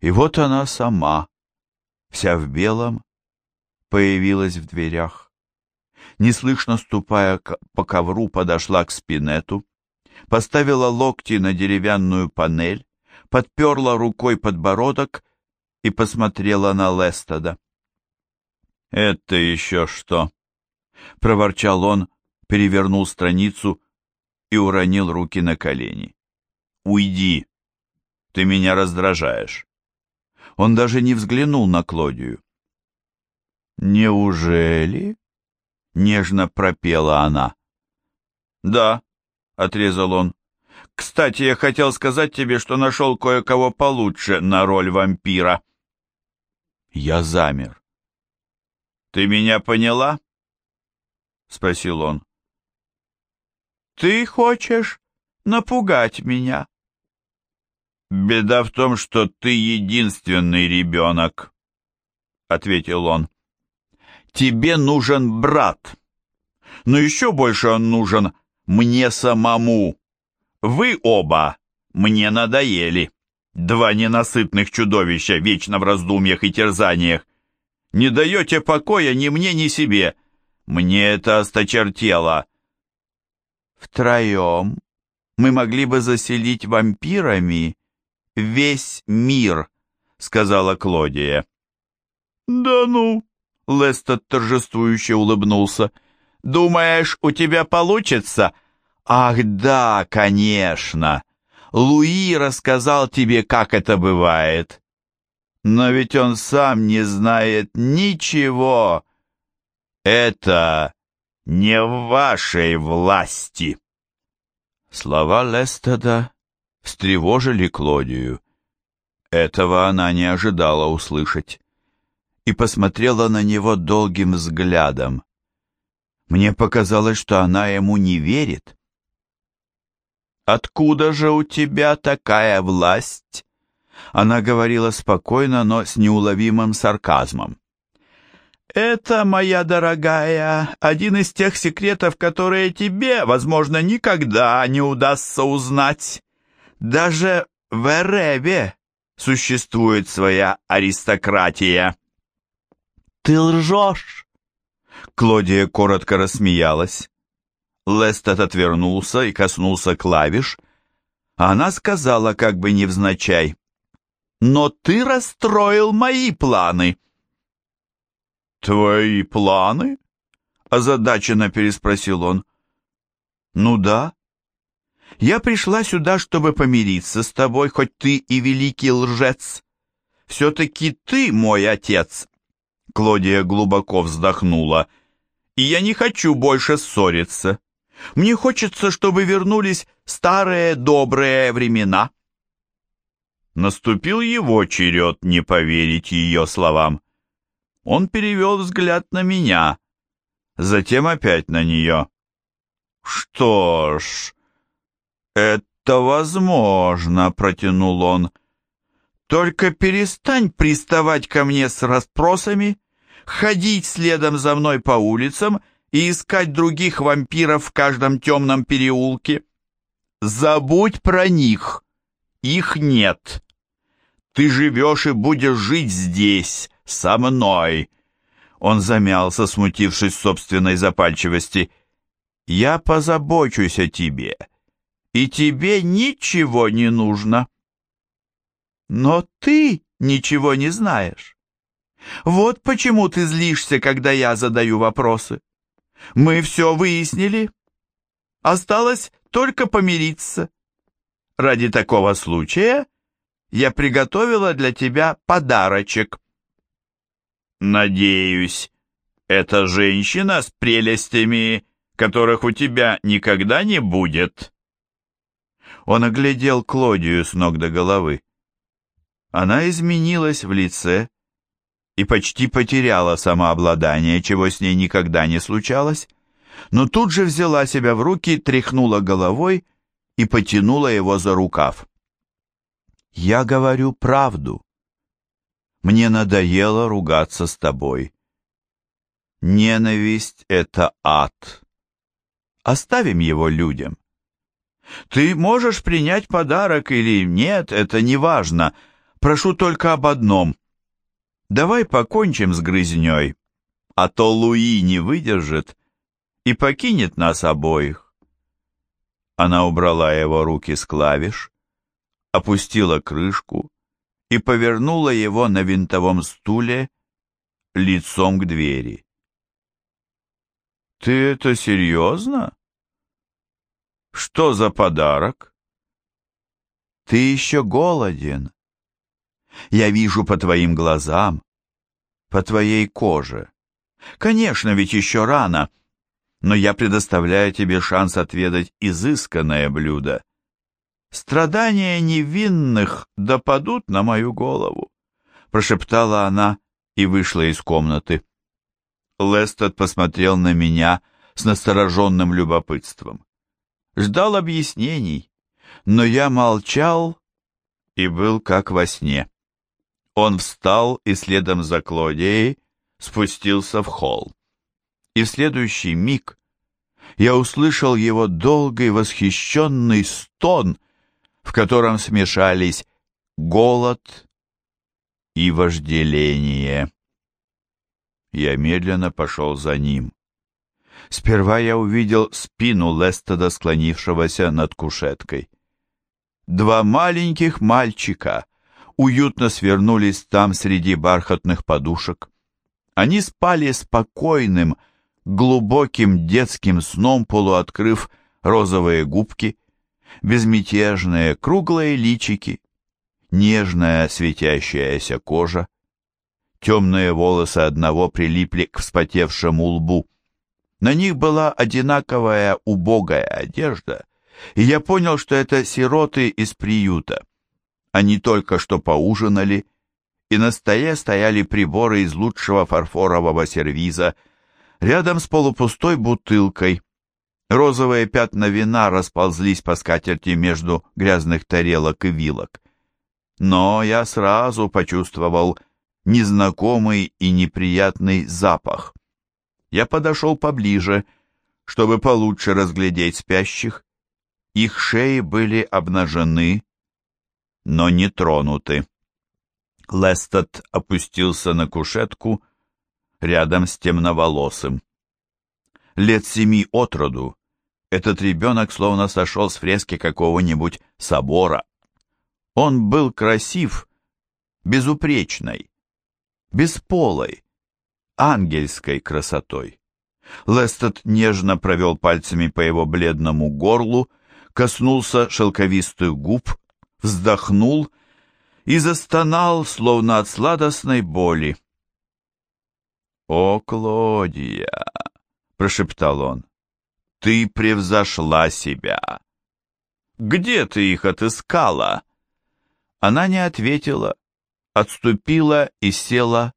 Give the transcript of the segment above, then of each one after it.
И вот она сама, вся в белом, появилась в дверях. Неслышно ступая по ковру, подошла к спинету, поставила локти на деревянную панель, подперла рукой подбородок и посмотрела на Лестода. «Это еще что?» — проворчал он, перевернул страницу и уронил руки на колени. «Уйди! Ты меня раздражаешь!» Он даже не взглянул на Клодию. «Неужели?» — нежно пропела она. «Да», — отрезал он. «Кстати, я хотел сказать тебе, что нашел кое-кого получше на роль вампира». Я замер. «Ты меня поняла?» — спросил он. «Ты хочешь напугать меня?» «Беда в том, что ты единственный ребенок», — ответил он. «Тебе нужен брат, но еще больше он нужен мне самому. Вы оба мне надоели. Два ненасытных чудовища, вечно в раздумьях и терзаниях. Не даете покоя ни мне, ни себе. Мне это осточертело». «Втроем мы могли бы заселить вампирами весь мир», — сказала Клодия. «Да ну!» — Лестед торжествующе улыбнулся. «Думаешь, у тебя получится?» «Ах да, конечно! Луи рассказал тебе, как это бывает. Но ведь он сам не знает ничего. Это не в вашей власти!» Слова Лестеда встревожили Клодию. Этого она не ожидала услышать и посмотрела на него долгим взглядом. Мне показалось, что она ему не верит. «Откуда же у тебя такая власть?» Она говорила спокойно, но с неуловимым сарказмом. «Это, моя дорогая, один из тех секретов, которые тебе, возможно, никогда не удастся узнать. Даже в Эребе существует своя аристократия. Ты лжешь. Клодия коротко рассмеялась. Лестед отвернулся и коснулся клавиш, а она сказала как бы невзначай. «Но ты расстроил мои планы». «Твои планы?» — озадаченно переспросил он. «Ну да. Я пришла сюда, чтобы помириться с тобой, хоть ты и великий лжец. Все-таки ты мой отец. Клодия глубоко вздохнула. И я не хочу больше ссориться. Мне хочется, чтобы вернулись старые добрые времена. Наступил его черед не поверить ее словам. Он перевел взгляд на меня, затем опять на нее. Что ж, «Это возможно», — протянул он. «Только перестань приставать ко мне с расспросами, ходить следом за мной по улицам и искать других вампиров в каждом темном переулке. Забудь про них, их нет. Ты живешь и будешь жить здесь, со мной». Он замялся, смутившись собственной запальчивости. «Я позабочусь о тебе» и тебе ничего не нужно. Но ты ничего не знаешь. Вот почему ты злишься, когда я задаю вопросы. Мы все выяснили. Осталось только помириться. Ради такого случая я приготовила для тебя подарочек. Надеюсь, это женщина с прелестями, которых у тебя никогда не будет. Он оглядел Клодию с ног до головы. Она изменилась в лице и почти потеряла самообладание, чего с ней никогда не случалось, но тут же взяла себя в руки, тряхнула головой и потянула его за рукав. «Я говорю правду. Мне надоело ругаться с тобой. Ненависть — это ад. Оставим его людям. Ты можешь принять подарок или нет, это не важно. Прошу только об одном. Давай покончим с грызней, а то Луи не выдержит и покинет нас обоих. Она убрала его руки с клавиш, опустила крышку и повернула его на винтовом стуле лицом к двери. «Ты это серьезно? Что за подарок?» «Ты еще голоден. Я вижу по твоим глазам, по твоей коже. Конечно, ведь еще рано, но я предоставляю тебе шанс отведать изысканное блюдо. Страдания невинных допадут на мою голову», — прошептала она и вышла из комнаты. Лестед посмотрел на меня с настороженным любопытством. Ждал объяснений, но я молчал и был как во сне. Он встал и следом за Клодией спустился в холл. И в следующий миг я услышал его долгий восхищенный стон, в котором смешались голод и вожделение. Я медленно пошел за ним. Сперва я увидел спину Лестеда, склонившегося над кушеткой. Два маленьких мальчика уютно свернулись там среди бархатных подушек. Они спали спокойным, глубоким детским сном, полуоткрыв розовые губки, безмятежные круглые личики, нежная светящаяся кожа. Темные волосы одного прилипли к вспотевшему лбу. На них была одинаковая убогая одежда, и я понял, что это сироты из приюта. Они только что поужинали, и на столе стояли приборы из лучшего фарфорового сервиза, рядом с полупустой бутылкой. Розовые пятна вина расползлись по скатерти между грязных тарелок и вилок. Но я сразу почувствовал незнакомый и неприятный запах. Я подошел поближе, чтобы получше разглядеть спящих. Их шеи были обнажены, но не тронуты. Лестед опустился на кушетку рядом с темноволосым. Лет семи от роду этот ребенок словно сошел с фрески какого-нибудь собора. Он был красив, безупречной, бесполой, ангельской красотой. Лестед нежно провел пальцами по его бледному горлу, коснулся шелковистых губ, вздохнул и застонал, словно от сладостной боли. «О, Клодия!» — прошептал он. «Ты превзошла себя!» «Где ты их отыскала?» Она не ответила, отступила и села,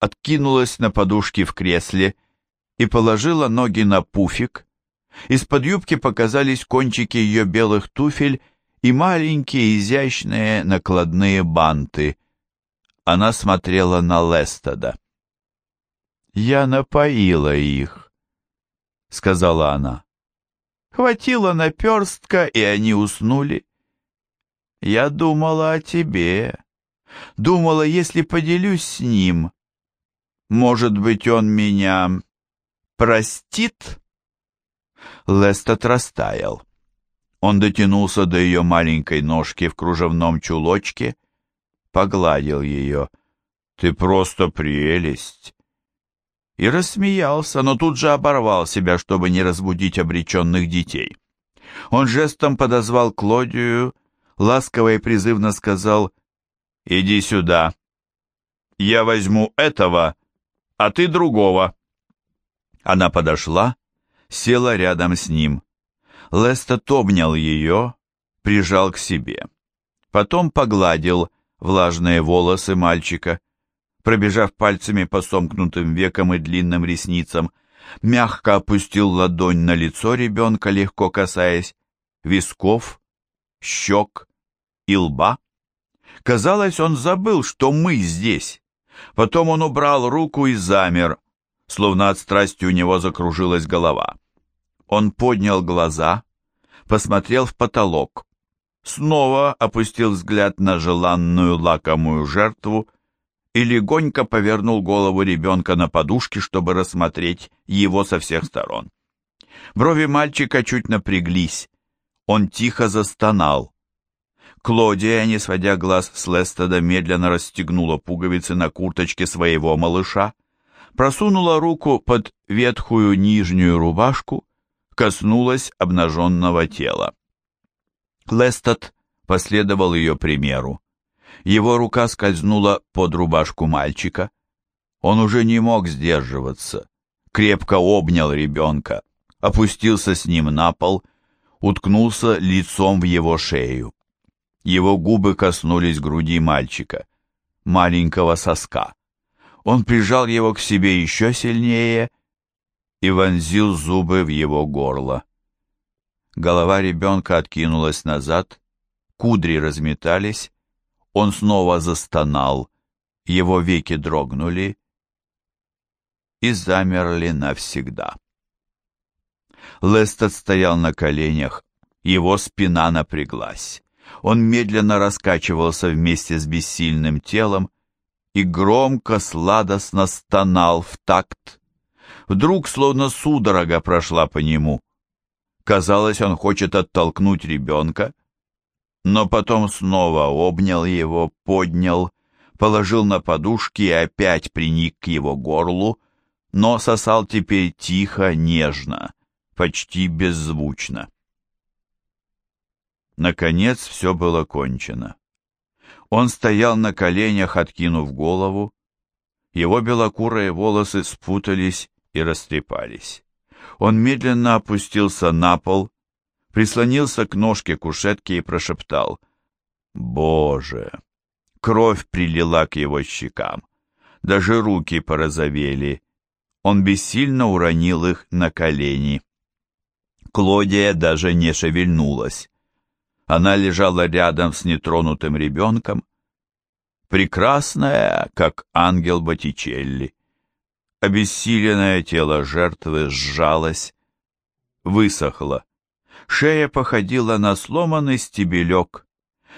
откинулась на подушки в кресле и положила ноги на пуфик. Из-под юбки показались кончики ее белых туфель и маленькие изящные накладные банты. Она смотрела на Лестеда. «Я напоила их», — сказала она. «Хватило наперстка, и они уснули. Я думала о тебе. Думала, если поделюсь с ним, может быть, он меня простит?» Лестед растаял. Он дотянулся до ее маленькой ножки в кружевном чулочке, погладил ее. «Ты просто прелесть!» И рассмеялся, но тут же оборвал себя, чтобы не разбудить обреченных детей. Он жестом подозвал Клодию, ласково и призывно сказал «Иди сюда, я возьму этого, а ты другого». Она подошла, села рядом с ним. Лестед обнял ее, прижал к себе. Потом погладил влажные волосы мальчика, пробежав пальцами по сомкнутым векам и длинным ресницам, мягко опустил ладонь на лицо ребенка, легко касаясь висков, щек и лба. Казалось, он забыл, что мы здесь. Потом он убрал руку и замер, словно от страсти у него закружилась голова. Он поднял глаза, посмотрел в потолок. снова опустил взгляд на желанную лакомую жертву и легонько повернул голову ребенка на подушке, чтобы рассмотреть его со всех сторон. Брови мальчика чуть напряглись. Он тихо застонал. Клодия, не сводя глаз с Лестеда, медленно расстегнула пуговицы на курточке своего малыша, просунула руку под ветхую нижнюю рубашку, коснулась обнаженного тела. Лестед последовал ее примеру. Его рука скользнула под рубашку мальчика. Он уже не мог сдерживаться. Крепко обнял ребенка, опустился с ним на пол, уткнулся лицом в его шею. Его губы коснулись груди мальчика, маленького соска. Он прижал его к себе еще сильнее и вонзил зубы в его горло. Голова ребенка откинулась назад, кудри разметались, он снова застонал, его веки дрогнули и замерли навсегда. Лестед стоял на коленях, его спина напряглась. Он медленно раскачивался вместе с бессильным телом и громко, сладостно стонал в такт. Вдруг словно судорога прошла по нему. Казалось, он хочет оттолкнуть ребенка, но потом снова обнял его, поднял, положил на подушки и опять приник к его горлу, но сосал теперь тихо, нежно, почти беззвучно. Наконец все было кончено. Он стоял на коленях, откинув голову. Его белокурые волосы спутались и растрепались. Он медленно опустился на пол, прислонился к ножке кушетки и прошептал «Боже!». Кровь прилила к его щекам. Даже руки порозовели. Он бессильно уронил их на колени. Клодия даже не шевельнулась. Она лежала рядом с нетронутым ребенком, прекрасная, как ангел Боттичелли. Обессиленное тело жертвы сжалось, высохло. Шея походила на сломанный стебелек.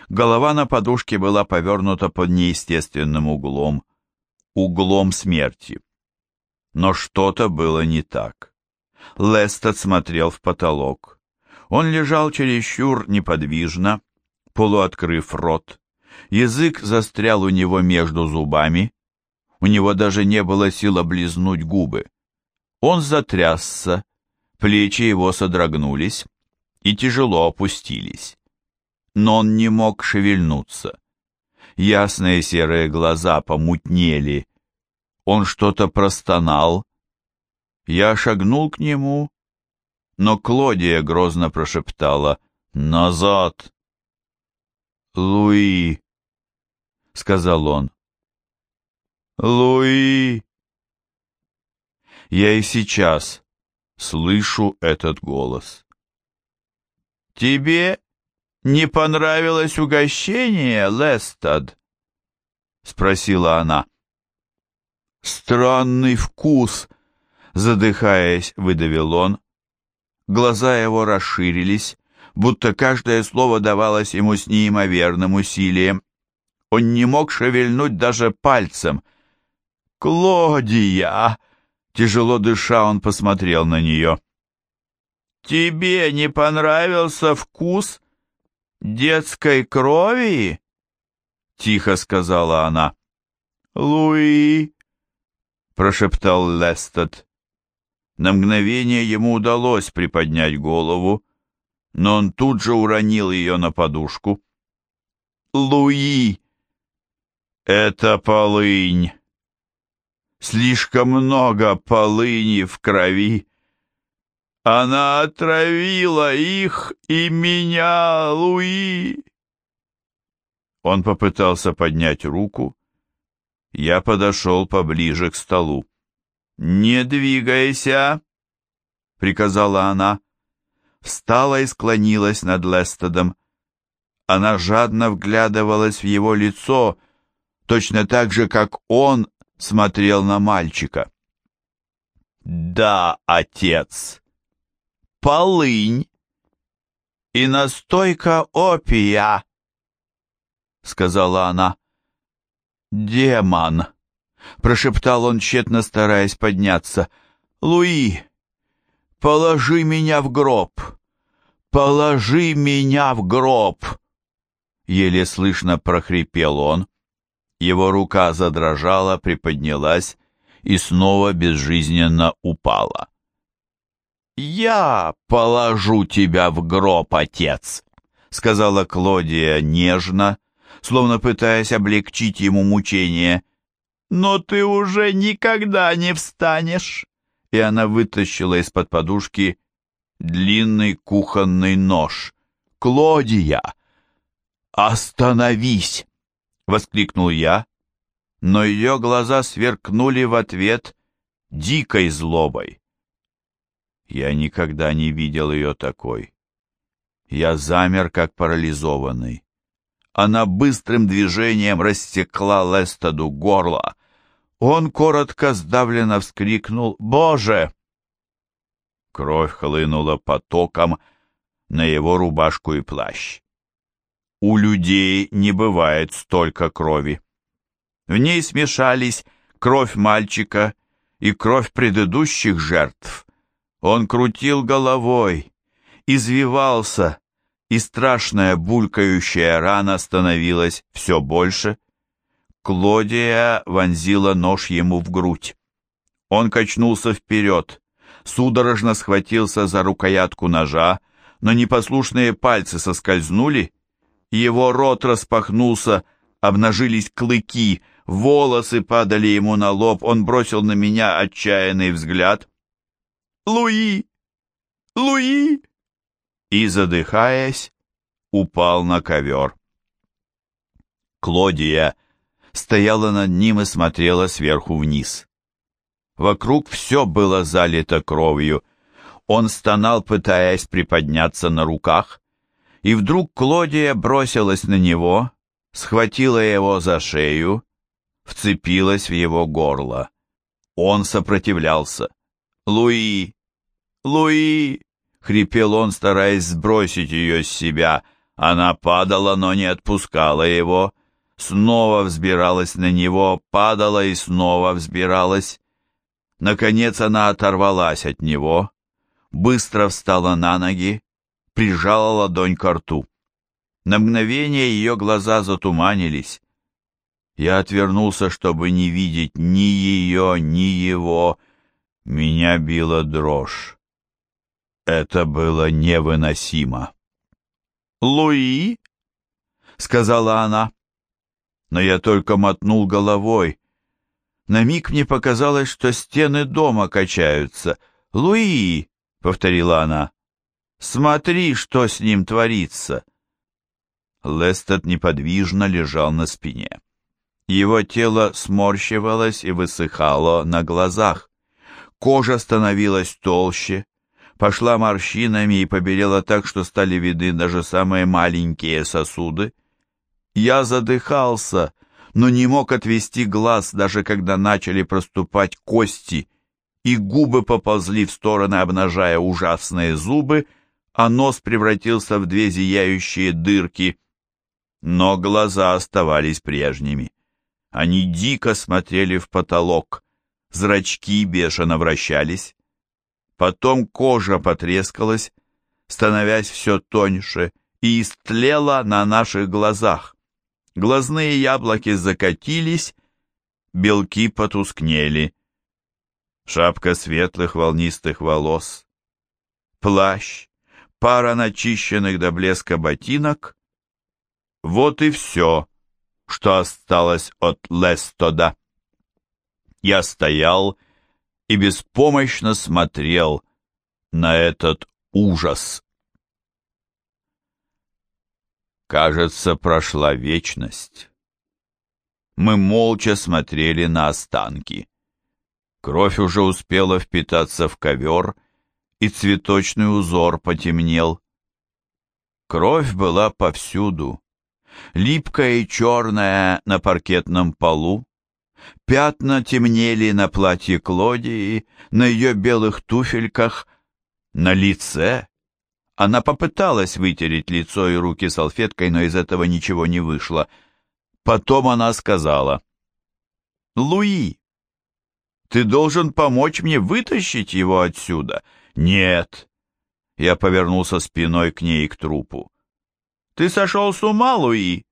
Голова на подушке была повернута под неестественным углом, углом смерти. Но что-то было не так. Лестед смотрел в потолок. Он лежал чересчур неподвижно, полуоткрыв рот. Язык застрял у него между зубами. У него даже не было сил облизнуть губы. Он затрясся, плечи его содрогнулись и тяжело опустились. Но он не мог шевельнуться. Ясные серые глаза помутнели. Он что-то простонал. Я шагнул к нему но Клодия грозно прошептала «Назад!» «Луи!» — сказал он. «Луи!» Я и сейчас слышу этот голос. «Тебе не понравилось угощение, Лестад?» — спросила она. «Странный вкус!» — задыхаясь, выдавил он. Глаза его расширились, будто каждое слово давалось ему с неимоверным усилием. Он не мог шевельнуть даже пальцем. «Клодия!» Тяжело дыша, он посмотрел на нее. «Тебе не понравился вкус детской крови?» Тихо сказала она. «Луи!» прошептал Лестед. На мгновение ему удалось приподнять голову, но он тут же уронил ее на подушку. «Луи! Это полынь! Слишком много полыни в крови! Она отравила их и меня, Луи!» Он попытался поднять руку. Я подошел поближе к столу. «Не двигайся!» — приказала она. Встала и склонилась над Лестедом. Она жадно вглядывалась в его лицо, точно так же, как он смотрел на мальчика. «Да, отец! Полынь! и настойка опия», — сказала она. «Демон!» — прошептал он, тщетно стараясь подняться. «Луи, положи меня в гроб! Положи меня в гроб!» Еле слышно прохрипел он. Его рука задрожала, приподнялась и снова безжизненно упала. «Я положу тебя в гроб, отец!» — сказала Клодия нежно, словно пытаясь облегчить ему мучение. «Но ты уже никогда не встанешь!» И она вытащила из-под подушки длинный кухонный нож. «Клодия! Остановись!» — воскликнул я, но ее глаза сверкнули в ответ дикой злобой. Я никогда не видел ее такой. Я замер, как парализованный. Она быстрым движением рассекла Лестаду горло. Он коротко сдавленно вскрикнул «Боже!». Кровь хлынула потоком на его рубашку и плащ. У людей не бывает столько крови. В ней смешались кровь мальчика и кровь предыдущих жертв. Он крутил головой, извивался, и страшная булькающая рана становилась все больше. Клодия вонзила нож ему в грудь. Он качнулся вперед, судорожно схватился за рукоятку ножа, но непослушные пальцы соскользнули, его рот распахнулся, обнажились клыки, волосы падали ему на лоб, он бросил на меня отчаянный взгляд. «Луи! Луи!» И, задыхаясь, упал на ковер. Клодия стояла над ним и смотрела сверху вниз. Вокруг все было залито кровью. Он стонал, пытаясь приподняться на руках, и вдруг Клодия бросилась на него, схватила его за шею, вцепилась в его горло. Он сопротивлялся. «Луи! Луи!» — хрипел он, стараясь сбросить ее с себя. Она падала, но не отпускала его. Снова взбиралась на него, падала и снова взбиралась. Наконец она оторвалась от него, быстро встала на ноги, прижала ладонь к рту. На мгновение ее глаза затуманились. Я отвернулся, чтобы не видеть ни ее, ни его. Меня била дрожь. Это было невыносимо. «Луи?» — сказала она. Но я только мотнул головой. На миг мне показалось, что стены дома качаются. «Луи!» — повторила она. Смотри, что с ним творится!» Лестед неподвижно лежал на спине. Его тело сморщивалось и высыхало на глазах. Кожа становилась толще, пошла морщинами и побелела так, что стали видны даже самые маленькие сосуды. Я задыхался, но не мог отвести глаз, даже когда начали проступать кости, и губы поползли в стороны, обнажая ужасные зубы, а нос превратился в две зияющие дырки. Но глаза оставались прежними. Они дико смотрели в потолок, зрачки бешено вращались. Потом кожа потрескалась, становясь все тоньше, и истлела на наших глазах. Глазные яблоки закатились, белки потускнели. Шапка светлых волнистых волос, плащ, пара начищенных до блеска ботинок. Вот и все, что осталось от Лестода. Я стоял и беспомощно смотрел на этот ужас. Кажется, прошла вечность. Мы молча смотрели на останки. Кровь уже успела впитаться в ковер, и цветочный узор потемнел. Кровь была повсюду, липкая и черная на паркетном полу. Пятна темнели на платье Клодии, на ее белых туфельках, на лице. Она попыталась вытереть лицо и руки салфеткой, но из этого ничего не вышло. Потом она сказала, «Луи, ты должен помочь мне вытащить его отсюда». «Нет!» Я повернулся спиной к ней и к трупу. «Ты сошел с ума, Луи?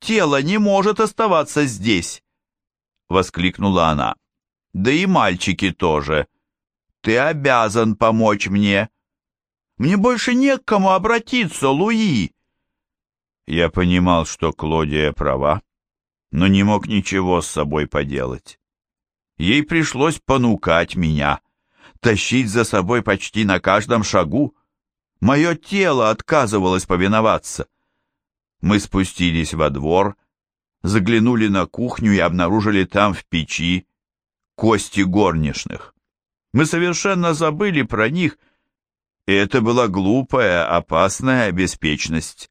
Тело не может оставаться здесь!» Воскликнула она. «Да и мальчики тоже. Ты обязан помочь мне. Мне больше не к кому обратиться, Луи!» Я понимал, что Клодия права, но не мог ничего с собой поделать. Ей пришлось понукать меня, тащить за собой почти на каждом шагу. Мое тело отказывалось повиноваться. Мы спустились во двор, заглянули на кухню и обнаружили там в печи кости горничных. Мы совершенно забыли про них, и это была глупая, опасная беспечность.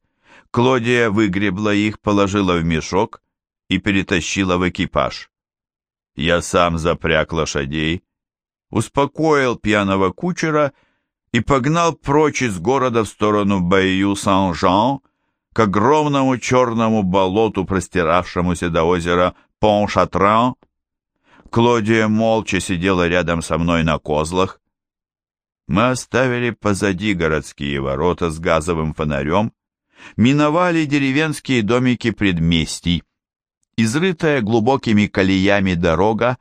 Клодия выгребла их, положила в мешок и перетащила в экипаж. Я сам запряг лошадей, успокоил пьяного кучера и погнал прочь из города в сторону Бэйю-Сан-Жан к огромному черному болоту, простиравшемуся до озера Пон-Шатран. Клодия молча сидела рядом со мной на козлах. Мы оставили позади городские ворота с газовым фонарем, миновали деревенские домики предместий, Изрытая глубокими колеями дорога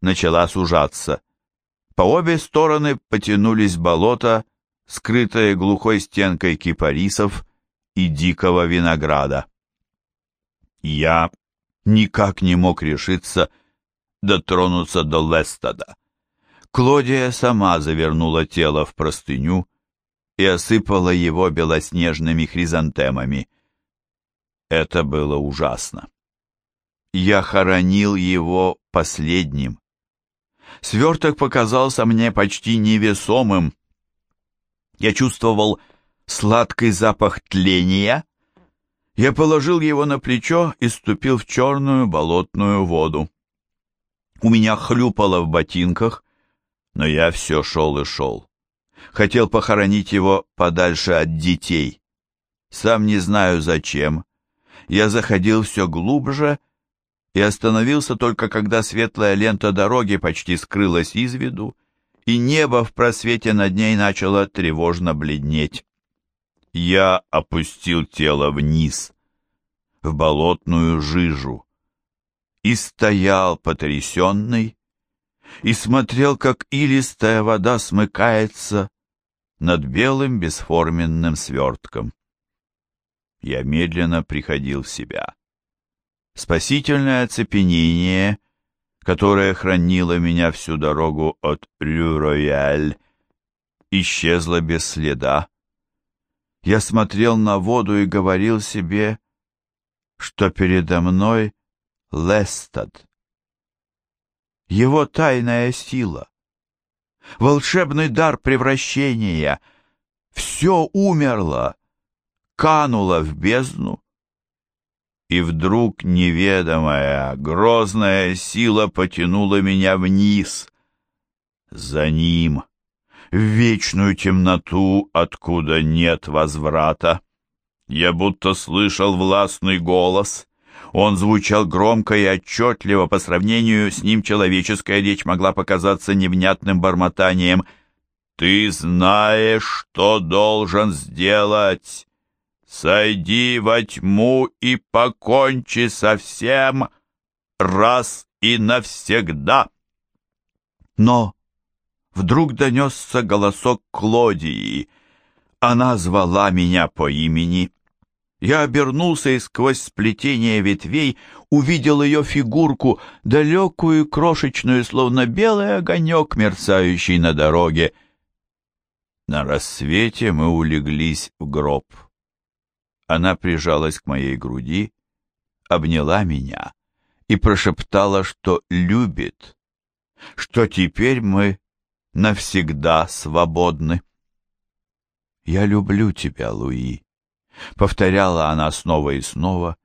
начала сужаться. По обе стороны потянулись болота, скрытые глухой стенкой кипарисов и дикого винограда. Я никак не мог решиться дотронуться до Лестада. Клодия сама завернула тело в простыню и осыпала его белоснежными хризантемами. Это было ужасно я хоронил его последним. Сверток показался мне почти невесомым. Я чувствовал сладкий запах тления. Я положил его на плечо и ступил в черную болотную воду. У меня хлюпало в ботинках, но я все шел и шел. Хотел похоронить его подальше от детей. Сам не знаю зачем. Я заходил все глубже и остановился только когда светлая лента дороги почти скрылась из виду, и небо в просвете над ней начало тревожно бледнеть. Я опустил тело вниз, в болотную жижу, и стоял потрясенный, и смотрел, как илистая вода смыкается над белым бесформенным свертком. Я медленно приходил в себя. Спасительное оцепенение, которое хранило меня всю дорогу от Рю-Рояль, исчезло без следа. Я смотрел на воду и говорил себе, что передо мной Лестад. Его тайная сила, волшебный дар превращения, все умерло, кануло в бездну и вдруг неведомая, грозная сила потянула меня вниз. За ним, в вечную темноту, откуда нет возврата. Я будто слышал властный голос. Он звучал громко и отчетливо, по сравнению с ним человеческая речь могла показаться невнятным бормотанием. «Ты знаешь, что должен сделать!» Сойди во тьму и покончи со всем раз и навсегда. Но вдруг донесся голосок Клодии. Она звала меня по имени. Я обернулся и сквозь сплетение ветвей увидел ее фигурку, далекую, крошечную, словно белый огонек, мерцающий на дороге. На рассвете мы улеглись в гроб. Она прижалась к моей груди, обняла меня и прошептала, что любит, что теперь мы навсегда свободны. «Я люблю тебя, Луи», — повторяла она снова и снова,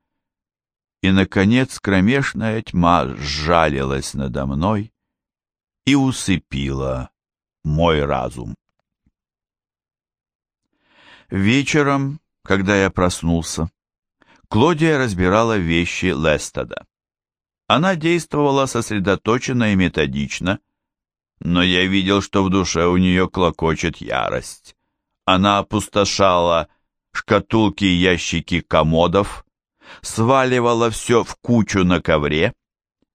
и, наконец, кромешная тьма сжалилась надо мной и усыпила мой разум. Вечером, когда я проснулся, Клодия разбирала вещи Лестеда. Она действовала сосредоточенно и методично, но я видел, что в душе у нее клокочет ярость. Она опустошала шкатулки и ящики комодов, сваливала все в кучу на ковре,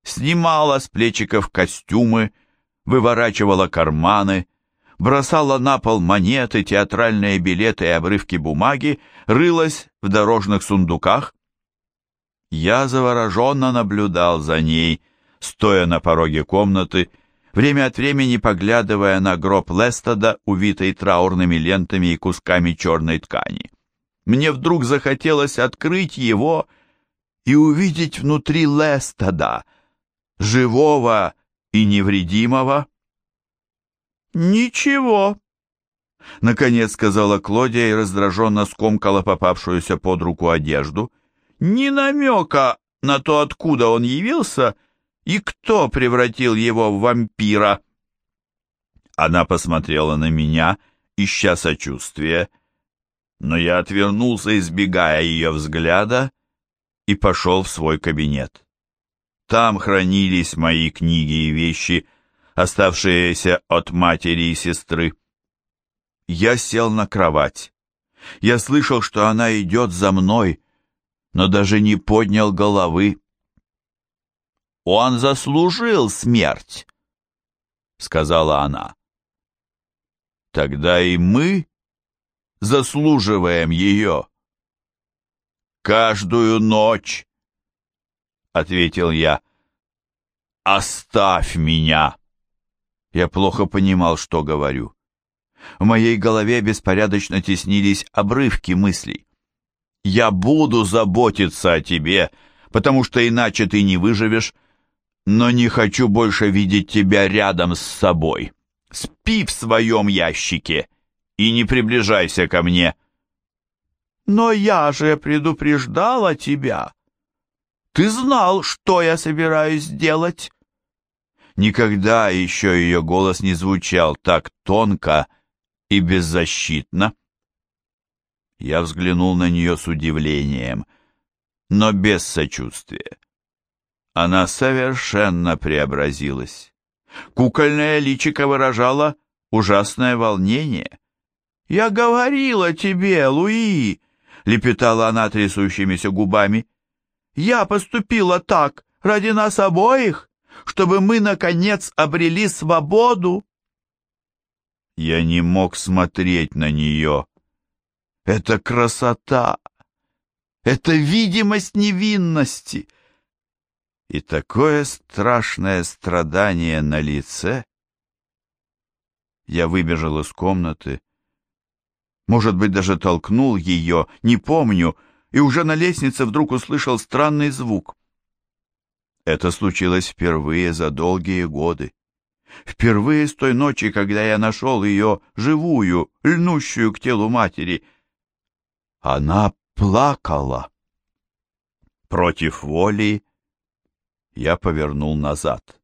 снимала с плечиков костюмы, выворачивала карманы, бросала на пол монеты, театральные билеты и обрывки бумаги, рылась в дорожных сундуках. Я завороженно наблюдал за ней, стоя на пороге комнаты, время от времени поглядывая на гроб Лестада, увитый траурными лентами и кусками черной ткани. Мне вдруг захотелось открыть его и увидеть внутри Лестада, живого и невредимого. «Ничего», — наконец сказала Клодия и раздраженно скомкала попавшуюся под руку одежду. «Ни намека на то, откуда он явился и кто превратил его в вампира». Она посмотрела на меня, ища сочувствия, но я отвернулся, избегая ее взгляда, и пошел в свой кабинет. Там хранились мои книги и вещи, оставшиеся от матери и сестры. Я сел на кровать. Я слышал, что она идет за мной, но даже не поднял головы. «Он заслужил смерть», — сказала она. «Тогда и мы заслуживаем ее». «Каждую ночь», — ответил я. «Оставь меня!» Я плохо понимал, что говорю. В моей голове беспорядочно теснились обрывки мыслей. «Я буду заботиться о тебе, потому что иначе ты не выживешь, но не хочу больше видеть тебя рядом с собой. Спи в своем ящике и не приближайся ко мне». «Но я же предупреждала тебя. Ты знал, что я собираюсь делать». Никогда еще ее голос не звучал так тонко и беззащитно. Я взглянул на нее с удивлением, но без сочувствия. Она совершенно преобразилась. Кукольное личико выражало ужасное волнение. «Я говорила тебе, Луи!» — лепетала она трясущимися губами. «Я поступила так ради нас обоих, чтобы мы, наконец, обрели свободу!» Я не мог смотреть на нее. Это красота! Это видимость невинности! И такое страшное страдание на лице! Я выбежал из комнаты, может быть, даже толкнул ее, не помню, и уже на лестнице вдруг услышал странный звук. Это случилось впервые за долгие годы. Впервые с той ночи, когда я нашел ее живую, льнущую к телу матери. Она плакала. Против воли я повернул назад.